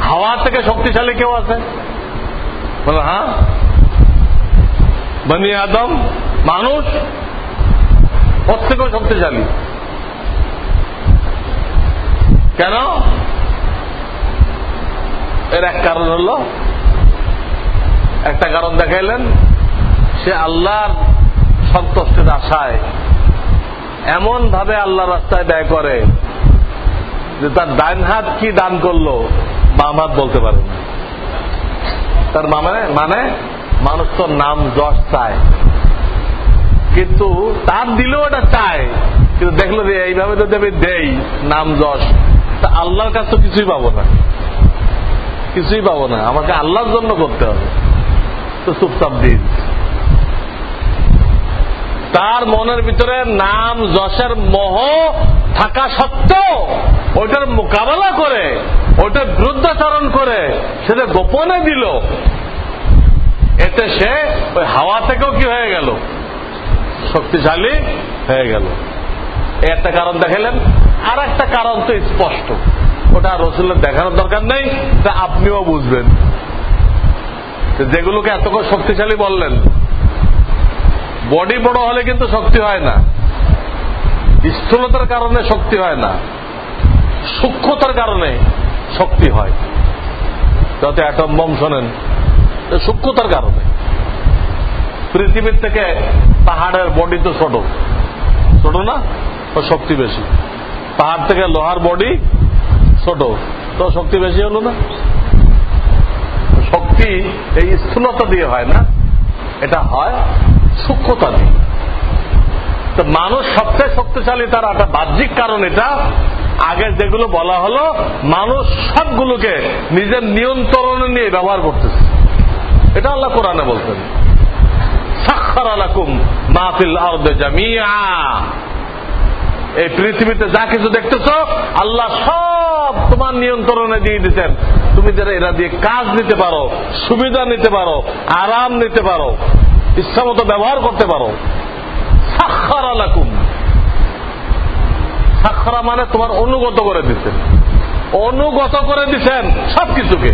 Speaker 1: হাওয়া থেকে শক্তিশালী কেউ আছে? বলে হ্যাঁ? বনি আদম, মানুষ, ওর থেকেও শক্তিশালী। কেন? এর এক কারণ হল, একটা কারণ দেখাইলেন, সে আল্লাহর সন্তুষ্টের আশায় এমন ভাবে আল্লাহ রাস্তায় ব্যয় করে যে তার ডাইন হাত কি দান করল, বাম হাত বলতে পারে তার মানে মানে মানুষ তো নাম যশ চায়। কিন্তু তার দিলেও এটা চায়। কিন্তু দেখল যে এইভাবে যদি আমি দেই, নাম যশ, তা আল্লাহর কাছে কিছুই পাবো না। কিছুই পাবো না। আমাকে আল্লাহর জন্য করতে হবে। তো চুপচাপ দিচ্ছে। তার মনের ভিতরে নাম যশের মোহ থাকা সত্ত্বেও ওইটার মোকাবেলা করে ওইটার বিরুদ্ধাচরণ করে, সেটা গোপনে দিল। এতে সে ওই হাওয়া থেকেও কি হয়ে গেল? শক্তিশালী হয়ে গেল। একটা কারণ দেখালেন আর একটা কারণ তো স্পষ্ট। ওটা রসুলের দেখানোর দরকার নেই, তা আপনিও বুঝবেন। যেগুলোকে এত শক্তিশালী বললেন, বডি বড় হলে কিন্তু শক্তি হয় না। স্থূলতার কারণে শক্তি হয় না। সূক্ষ্মতার কারণে শক্তি হয়। যত অ্যাটম বম শোনেন। সূক্ষ্মতার কারণে। পৃথিবীর থেকে পাহাড়ের বডি তো ছোট। ছোট না? ও শক্তি বেশি। পাহাড় থেকে লোহার বডি ছোট। তো শক্তি বেশি হলো না? শক্তি এই স্থূলতা দিয়ে হয় না। এটা হয় সূক্ষ্মতা দিয়ে। তো মানুষ সবচেয়ে শক্তিশালী তার একটা বাহ্যিক কারণ এটা। আগে যেগুলো বলা হলো, মানুষ সবগুলোকে নিজের নিয়ন্ত্রণে নিয়ে ব্যবহার করতেছে। এটা আল্লাহ কোরআনে বলতেন এই পৃথিবীতে যা কিছু দেখতেছ, আল্লাহ সব তোমার নিয়ন্ত্রণে দিয়ে দিতেন তুমি যারা এরা দিয়ে কাজ নিতে পারো, সুবিধা নিতে পারো, আরাম নিতে পারো, ইচ্ছা মতো ব্যবহার করতে পারো সাক্ষর মানে তোমার অনুগত করে দিতেন অনুগত করে দিচ্ছেন সব কিছুকে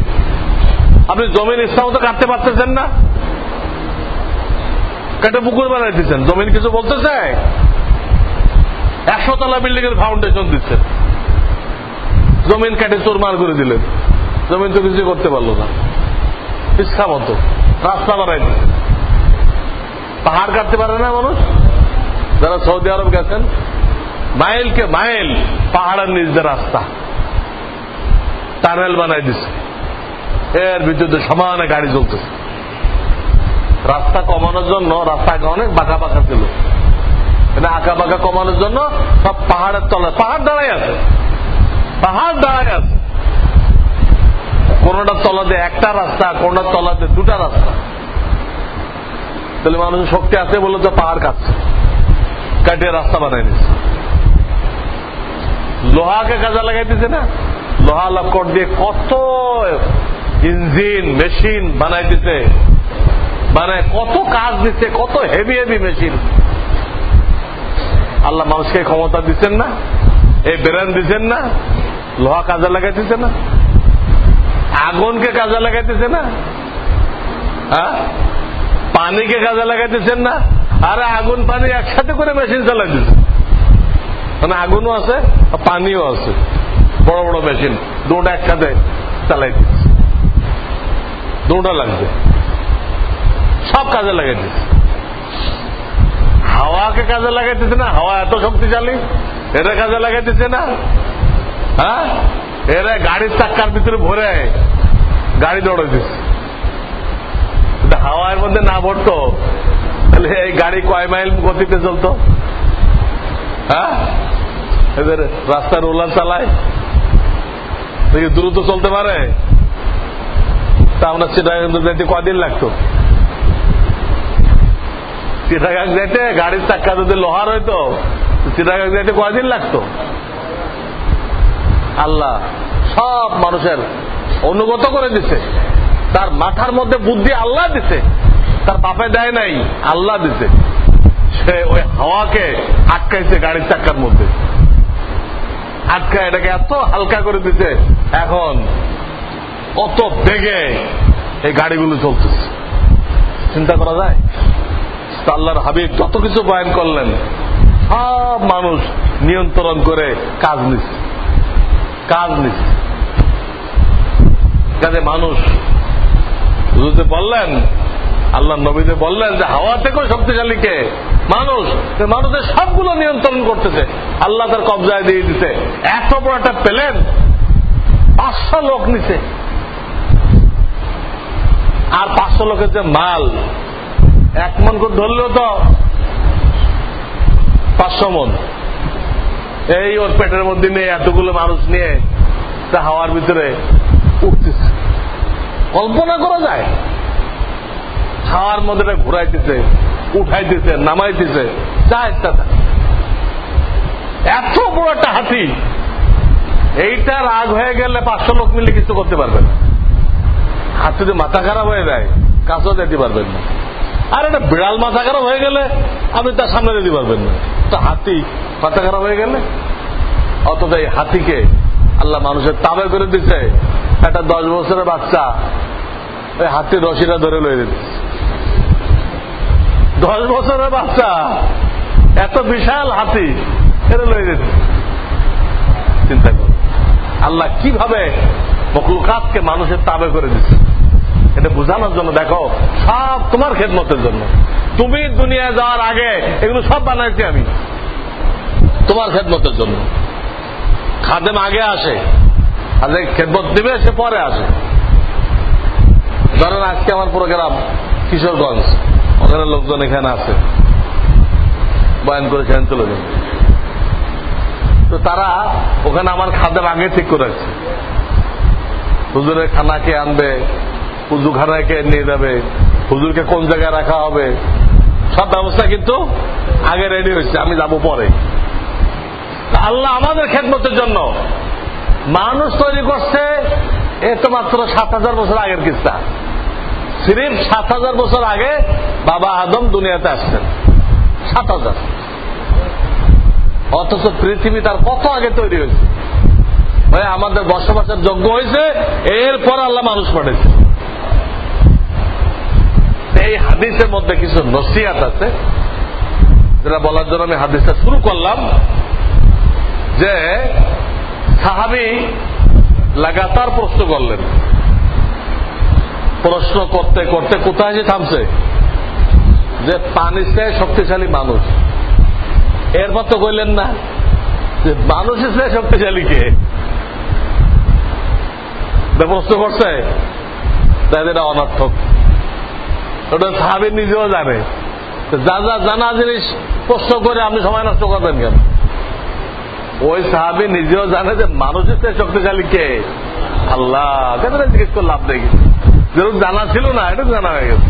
Speaker 1: আপনি জমিন ইচ্ছা মতো কাটতে পারতেছেন না। কেটে পুকুর বানাই দিচ্ছেন জমিন কিছু বলতেছে? একশো তলা বিল্ডিং এর ফাউন্ডেশন দিচ্ছেন জমিন কেটে চোরমার করে দিলেন। জমিন তো কিছু করতে পারল না। ইচ্ছা মতো। রাস্তা বানাই দিচ্ছেন পাহাড় কাটতে পারে না মানুষ? যারা সৌদি আরব গেছেন, মাইলকে মাইল পাহাড়ের দিয়ে রাস্তা। টানেল বানাই দিচ্ছে এর ভিতরে সমানে গাড়ি চলতেছে। রাস্তা কমানোর জন্য রাস্তাকে অনেক বাঁকা বাঁকা ছিল। আঁকা বাঁকা কমানোর জন্য সব পাহাড়ের তলায়, পাহাড় দাঁড়াই আছে। পাহাড় দাঁড়াই আছে। কোনটার তলাতে একটা রাস্তা কোনটার তলাতে দুটা রাস্তা। তাহলে মানুষের শক্তি আছে বলে তো পাহাড় কাটছে কাটিয়ে রাস্তা বানাই নিচ্ছে লোহাকে কাজে লাগাইতেছে না? লোহা লক্কর দিয়ে কত ইঞ্জিন, মেশিন বানাইতেছে মানে কত কাজ দিচ্ছে কত হেভি হেভি মেশিন। আল্লাহ মানুষকে ক্ষমতা দিচ্ছেন না? এই বেরান দিচ্ছেন না? লোহা কাজে লাগাইতেছে না? আগুনকে কাজে লাগাইতেছে না? হ্যাঁ? পানিকে কাজে লাগাইতেছেন না? আরে আগুন পানি একসাথে করে মেশিন চালাই দিচ্ছে মানে আগুনও আছে আর পানিও আছে। বড় বড় মেশিন, দুটা একসাথে চালাই দিচ্ছে দুটা লাগবে সব কাজে লাগাইতেছে হাওয়াকে কাজে লাগাইতেছে না? হাওয়া এত শক্তিশালী? এটা কাজে লাগাইতেছে না? হ্যাঁ? এরা গাড়ির চাক্কার ভিতরে ভরে গাড়ি দৌড়ে দিচ্ছে হাওয়ার মধ্যে না ভরতো। তাহলে এই গাড়ি কয় মাইল গতিতে চলতো? হ্যাঁ? রাস্তা রোলার চালায়। দ্রুত চলতে পারে? আমরা চিটাগাং যাইতে কদিন লাগতো? চিটাগাং যাইতে গাড়ির চাক্কা যদি লোহার হইতো চিটাগাং যাইতে কদিন লাগতো? আল্লাহ সব মানুষের অনুগত করে দিছে। তার মাথার মধ্যে বুদ্ধি আল্লাহ দিছে। তার বাপে দেয় নাই, আল্লাহ দিছে। সে ওই হাওয়াকে আটকাইছে গাড়ির চাক্কার মধ্যে। আটকা এটাকে এত হালকা করে দিতে এখন কত বেগে এই গাড়িগুলো চলতেছে। চিন্তা করা যায়? আল্লাহর হাবিব যত কিছু বয়ান করলেন, সব মানুষ নিয়ন্ত্রণ করে কাজ নিচ্ছে কাজ নিচ্ছে কাজে মানুষ বললেন আল্লাহ নবীতে বললেন যে হাওয়া থেকেও শক্তিশালী কে? মানুষ। মানুষের সবগুলো নিয়ন্ত্রণ করতেছে। আল্লাহ তার কবজায় দিয়ে দিতে এত বড় একটা পেলেন। পাঁচশো লোক নিছে। আর পাঁচশো লোকের যে মাল। এক মন করে ধরলেও তো পাঁচশো মন। এই ওর পেটের মধ্যে নিয়ে, এতগুলো মানুষ নিয়ে হাওয়ার ভিতরে উঠতেছে। কল্পনা করা যায়? হাওয়ার মধ্যে ঘুরাইতেছে, উঠাইতেছে, নামাইতেছে, যা ইচ্ছা এত বড় একটা হাতি, এইটা রাগ হয়ে গেলে পাঁচশো লোক মিলে কিছু করতে পারবে না। যদি মাথা খারাপ হয়ে যায়, কাছেও যেতে পারবেন না। আর একটা বিড়াল মাথা খারাপ হয়ে গেলে আপনি তার সামনে যেতে পারবেন না। তো হাতি মাথা খারাপ হয়ে গেলে? অথচ এই হাতিকে আল্লাহ মানুষের তাবে করে দিচ্ছে একটা দশ বছরের বাচ্চা, ওই হাতির রশিটা ধরে লয়ে দিচ্ছে। দশ বছরের বাচ্চা। এত বিশাল হাতি এটা লয়ে চিন্তা কর। আল্লাহ কীভাবে মকলুকাতকে মানুষের তাবে করে দিচ্ছে? এটা বোঝানোর জন্য, দেখো, সব তোমার খেদমতের জন্য। তুমি দুনিয়া যাওয়ার আগে এগুলো সব বানাইছি আমি। তোমার খেদমতের জন্য। খাদেম আগে আসে। আগে খেদমত দিবে, সে পরে আসে। ধরেন আজকে আমার প্রোগ্রাম কিশোরগঞ্জ। ওখানে লোকজন এখানে আছে। বয়ান করে সেখানে চলে যাবে। তো তারা ওখানে আমার খাদের আগে ঠিক করে রাখছে। হুজুরের খানা কে আনবে হুজুর খানায় কে নিয়ে যাবে, হুজুরকে কোন জায়গায় রাখা হবে? সব ব্যবস্থা কিন্তু আগে রেডি হয়েছে, আমি যাব পরে। আল্লাহ আমাদের খেদমতের জন্য মানুষ তৈরি করছে, এ তো মাত্র সাত হাজার বছর আগের কিস্তা। সিরিফ সাত হাজার বছর আগে বাবা আদম দুনিয়াতে আসছেন। সাত হাজার। অথচ পৃথিবী তার কত আগে তৈরি হয়েছে? ভাই, আমাদের বসবাসের যোগ্য হয়েছে, এরপর আল্লাহ মানুষ পাঠিয়েছে। এই হাদিসের মধ্যে কিছু নসিয়াত আছে, যেটা বলার জন্য আমি হাদিসটা শুরু করলাম, যে সাহাবি লাগাতার প্রশ্ন করলেন। প্রশ্ন করতে করতে কোথায় যে থামছে? যে পানিতে শক্তিশালী মানুষ। এরপর তো কইলেন না, যে মানুষ চেয়ে শক্তিশালী কে? প্রশ্ন করছে? তাদের এটা অনর্থক। ওটা সাহাবি নিজেও জানে। যা যা জানা জিনিস প্রশ্ন করে আপনি সময় নষ্ট করবেন কেন? ওই সাহাবি নিজেও জানে যে মানুষের চেয়ে শক্তিশালী কে? আল্লাহ, কেন জিজ্ঞেস করলে লাভ নেই যেরকম জানা ছিল না এটুকু জানা হয়ে গেছে।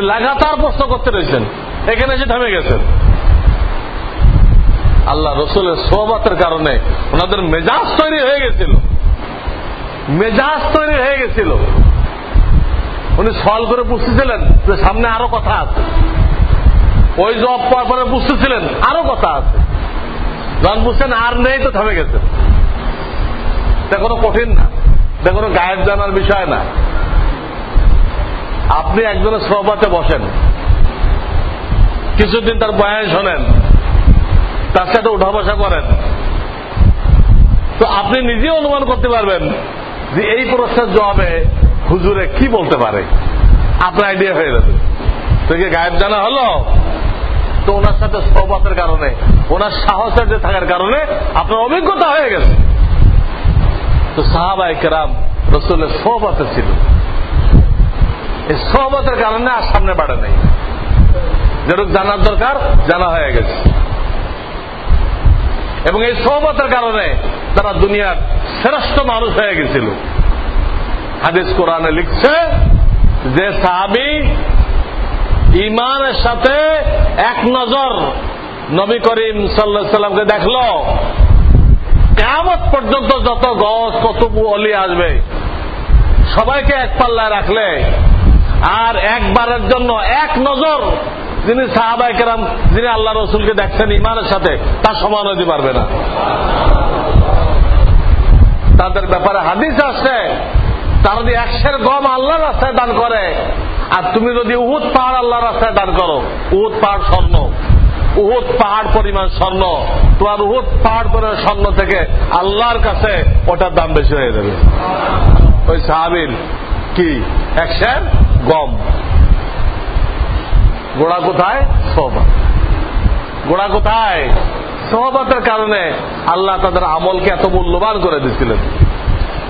Speaker 1: লাগাতার প্রশ্ন করতে রয়েছেন, এখানে এসে থেমে গেছেন। আল্লাহ রসুলের সোহবাতের কারণে ওনাদের মেজাজ তৈরি হয়ে গেছিল। মেজাজ তৈরি হয়ে গেছিল। উনি সল করে বুঝতেছিলেন যে সামনে আরও কথা আছে। ওই জব পাওয়ার পরে বুঝতেছিলেন আরও কথা আছে। যখন বুঝছেন, আর নেই তো থেমে গেছেন। এটা কোনো কঠিন না। এটা কোনো গায়েব জানার বিষয় না। আপনি একজনের সহবাতে বসেন। কিছুদিন তার বয়ান শোনেন। তার সাথে উঠা বসা করেন। তো আপনি নিজে অনুমান করতে পারবেন যে এই প্রশ্নের জবাবে হুজুরে কি বলতে পারে। আপনার আইডিয়া হয়ে যাবে। তো কি গায়েব জানা হলো? তো ওনার সাথে সহবাতের কারণে, ওনার সাহসের যে থাকার কারণে আপনার অভিজ্ঞতা হয়ে গেছে। তো সাহাবাই কেরাম, রসুলের সহবাতে ছিল। এই সহবতের কারণে আর সামনে বাড়ে নাই। যেরকম জানার দরকার, জানা হয়ে গেছে। এবং এই সহবতের কারণে তারা দুনিয়ার শ্রেষ্ঠ মানুষ হয়ে গেছিল। হাদিস কোরআনে লিখছে যে সাহাবি ইমানের সাথে এক নজর নবী করিম সাল্লা সাল্লামকে দেখল। কেমত পর্যন্ত যত গছ কতবু অলি আসবে, সবাইকে এক পাল্লায় রাখলে আর একবারের জন্য এক নজর যিনি সাহাবাই কেরাম, যিনি আল্লাহ রসুলকে দেখছেন ইমানের সাথে, তার সমান হতে পারবে না। তাদের ব্যাপারে হাদিস আসছে তারা যদি একশের গম আল্লাহ রাস্তায় দান করে, আর তুমি যদি উহুদ পাহাড় আল্লাহ রাস্তায় দান করো, উহুদ পাহাড় স্বর্ণ। উহুদ পাহাড় পরিমাণ স্বর্ণ। তোমার উহুদ পাহাড় পরিমাণ স্বর্ণ থেকে আল্লাহর কাছে ওটার দাম বেশি হয়ে যাবে। ওই সাহাবির কি, একশের? গম। গোড়া কোথায়? সহবাত গোড়া কোথায়? সহবাতের কারণে আল্লাহ তাদের আমলকে এত মূল্যবান করে দিচ্ছিলেন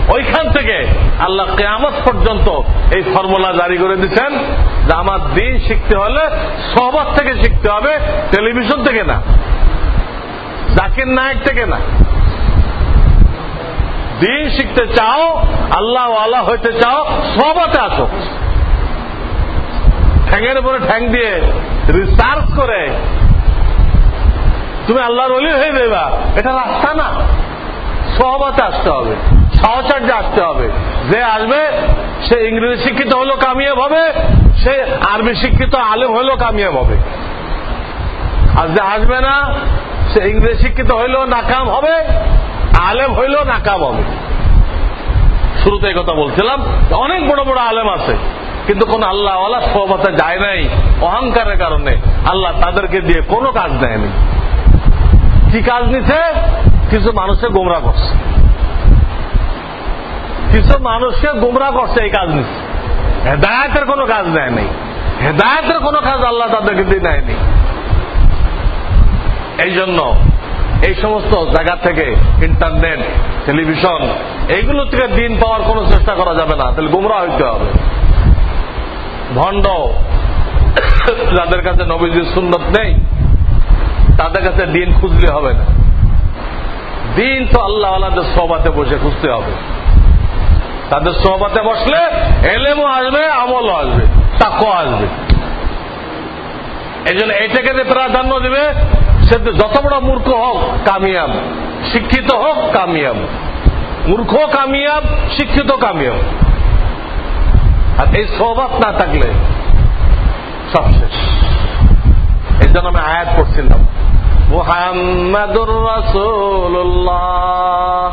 Speaker 1: ওইখান থেকে আল্লাহ কেয়ামত পর্যন্ত এই ফর্মুলা জারি করে দিচ্ছেন যে আমার দিন শিখতে হলে সহবাদ থেকে শিখতে হবে, টেলিভিশন থেকে না। জাকির নায়ক থেকে না। দিন শিখতে চাও আল্লাহ আল্লাহ হইতে চাও সবাতে আসো। ঠ্যাঙের উপরে ঠ্যাং দিয়ে রিসার্চ করে। তুমি আল্লাহর অলি হয়ে দেবা এটা রাস্তা না। সহবাতে আসতে হবে। সহচার্যে আসতে হবে। যে আসবে, সে ইংরেজি শিক্ষিত হলেও কামিয়াব হবে। সে আরবি শিক্ষিত আলেম হলেও কামিয়াব হবে। আর যে আসবে না, সে ইংরেজি শিক্ষিত হইলেও নাকাম হবে। আলেম হইলেও নাকাম হবে। শুরুতে কথা বলছিলাম। অনেক বড় বড় আলেম আছে। কিন্তু কোন আল্লাহ সহবতে যায় নাই অহংকারের কারণে। আল্লাহ তাদেরকে দিয়ে কোনো কাজ দেয়নি কি কাজ নিছে? কিছু মানুষকে গোমরা করছে। কিছু মানুষকে গোমরা করছে এই কাজ নিচ্ছে হেদায়তের কোনো কাজ দেয় নাই। হেদায়তের কোনো কাজ আল্লাহ তাদেরকে দিয়ে নেয়নি এই জন্য এই সমস্ত জায়গা থেকে ইন্টারনেট, টেলিভিশন, এইগুলো থেকে দিন পাওয়ার কোনো চেষ্টা করা যাবে না। তাহলে গুমরা হইতে হবে। ভণ্ড। যাদের কাছে নবীজির সুন্নত নেই, তাদের কাছে দিন খুঁজলে হবে না। দিন তো আল্লাহ আল্লাহদের সবাতে বসে খুঁজতে হবে। তাদের সহবাতে বসলে এলেমও আসবে, আমলও আসবে তাকও আসবে। এই জন্য এটাকে যে প্রাধান্য দেবে, সে যত বড় মূর্খ হোক, কামিয়াব। শিক্ষিত হোক, কামিয়াব। মূর্খ, কামিয়াব, শিক্ষিত, কামিয়াব। আর এই সৌবাত না থাকলে সব শেষ। এই জন্য আমি আয়াত করছিলাম মুহাম্মাদুর রাসূলুল্লাহ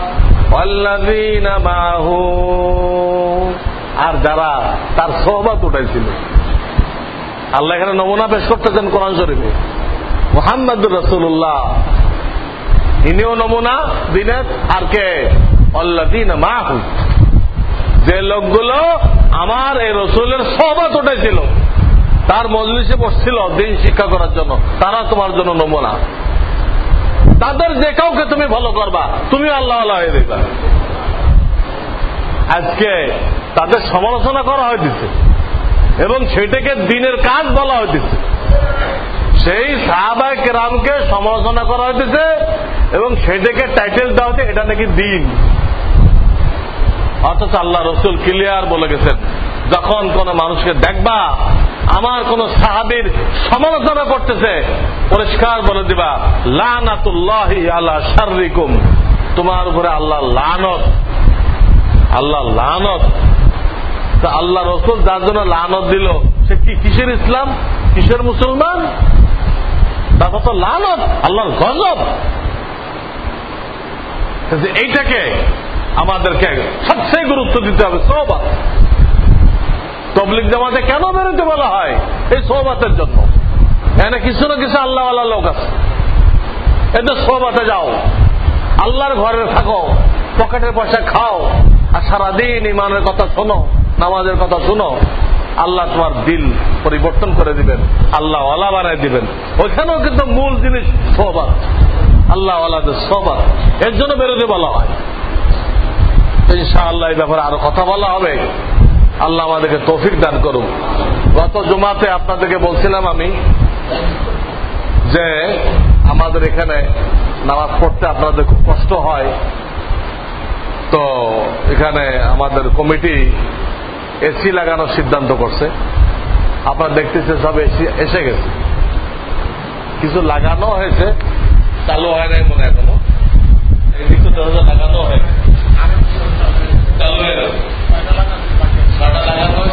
Speaker 1: ওয়াল্লাযীনা মাহু। আর যারা তার সহবাত উঠাইছিল। আল্লাহ এখানে নমুনা পেশ করতেছেন কোরআন শরীফে। মোহাম্মদুর রসুল্লাহ ইনিও নমুনা দিনের আর কে? অল্লাদিন মাহু। যে লোকগুলো আমার এই রসুলের সহবাত উঠেছিল, তার মজলিসে বসছিল দিন শিক্ষা করার জন্য। তারা তোমার জন্য নমুনা। তাদের যে কাউকে তুমি ভালো করবা, তুমি আল্লাহ আল্লাহ হয়ে দিবা আজকে তাদের সমালোচনা করা হয়েছে এবং সেটাকে দিনের কাজ বলা হয়েছে সেই সাহাবায় কেরামকে সমালোচনা করা হয়েছে এবং সেটাকে টাইটেল দেওয়া হচ্ছে এটা নাকি দিন। অথচ আল্লাহ রসুল ক্লিয়ার বলে গেছেন, যখন কোন মানুষকে দেখবা, আমার কোন সাহাবির সমালোচনা করতেছে, পরিষ্কার বলে দিবা, লানাতুল্লাহি আল্লাহ শারিকুম তোমার উপরে আল্লাহ লানত। আল্লাহ লানত। তা আল্লাহ রসুল যার জন্য লানত দিল, সে কি কিসের ইসলাম? কিসের মুসলমান? তারপর তো লানত, আল্লাহর গজব। এইটাকে আমাদেরকে সবচেয়ে গুরুত্ব দিতে হবে সৌবাত তবলিক জামাতে কেন বেরোতে বলা হয়? এই সৌবাতের জন্য। এখানে কিছু না কিছু আল্লাহ আল্লাহ লোক আছে। এদের সৌবাতে যাও। আল্লাহর ঘরে থাকো, পকেটের পয়সা খাও, আর সারাদিন ইমানের কথা শোনো, নামাজের কথা শুনো। আল্লাহ তোমার দিল পরিবর্তন করে দিবেন আল্লাহ ওয়ালা বানায় দিবেন। ওইখানেও কিন্তু মূল জিনিস সোবাত আল্লাহ ওয়ালাদের সোবাত এর জন্য বেরোতে বলা হয়। ইনশাআল্লাহ এই ব্যাপারে আরও কথা বলা হবে। আল্লাহ আমাদেরকে তৌফিক দান করুন গত জমাতে আপনাদেরকে বলছিলাম আমি যে আমাদের এখানে নামাজ পড়তে আপনাদের খুব কষ্ট হয়। তো এখানে আমাদের কমিটি এসি লাগানোর সিদ্ধান্ত করছে। আপনারা দেখতেছে সব এসি এসে গেছে। কিছু লাগানো হয়েছে, চালু হয় নাই মনে এখনও। এই লাগানো Está bueno. Falta.